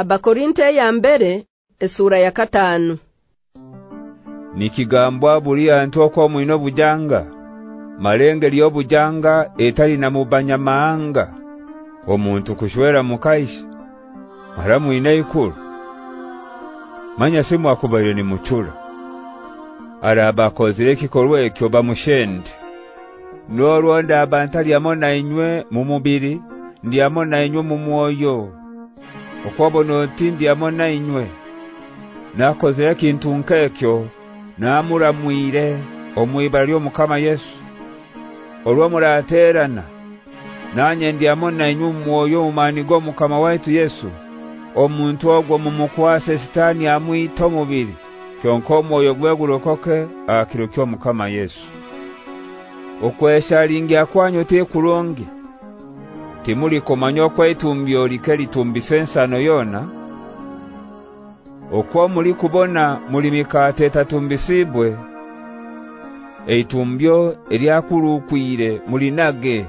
Abakorinte ya mbere esura ya katanu Nikigambo abulia ntoko muino bujanga malenge lyo bujanga etali na mubanya maanga omuntu kushwera mukaisha maramu inaikuru manya simu akubaye ni muchura araba kozire kikorwe kyo bamushende no rwanda abantu ya mona inywe mumubiri ndiamo na inywe mumwoyo okwabono ntindi amona inywe nakoze yakintu nkekyo namura mwire omwibalio mukama Yesu olwo muraterana nanye ndi amona inywe moyo umanigo mukama waitu Yesu omuntu ogwo mumukwase sitani amwito mubiri kyonko moyo gwegulokoke akirukyo mukama Yesu okweshalingi akwanyo te kulongi timuli komanyo kwetumbyo likeri tumbifensa noyona okwa muli kubona muli mikate tatumbisibwe eitumbyo eliyakuru kuire muli nage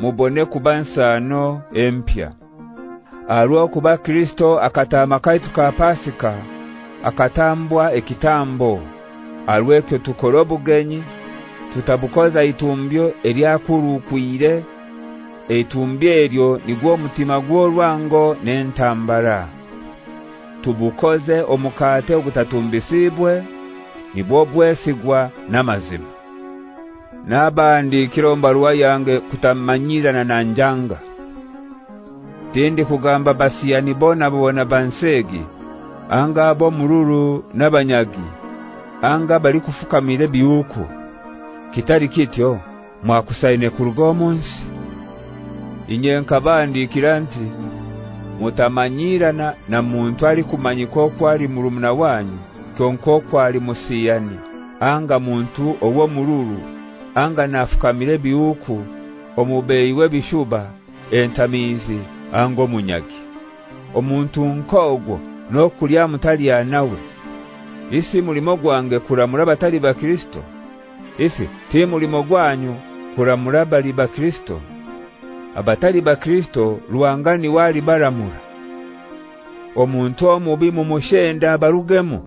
mubone kubansano empya arwa kuba kristo akatama kaitu ka pasika akatambwa ekitambo arwekyo tukorobugenyi tutabukoza itumbyo eliyakuru kuire etumbyeryo nigwo mutima gworwango nentambara tubukoze omukate ogutatumbisibwe nibwo bwesigwa namazima nabandi kirombarwa yange kutamanyira na nanjanga tende kugamba basi yani bona bona bansegi anga abo mururu nabanyagi anga bali kufuka mirebi huko kitari kityo mwakusaine kurugo munsi inye nkabandikira nti mutamanyira na, na muntu ali kumanyiko kwali murumna wanyu tonko kwali musiyani anga muntu owo mururu anga nafukamire biuku omubeiwe bishuba entamizi ango munyaki omuntu nkogwo nokulya mutali anawe isi mulimo gwange kulamura batali ba Kristo isi te mulimo gwanyu kulamura bali ba Kristo abatali ba Kristo ruwangani wali baramura omuntu omubi mushenda barugemo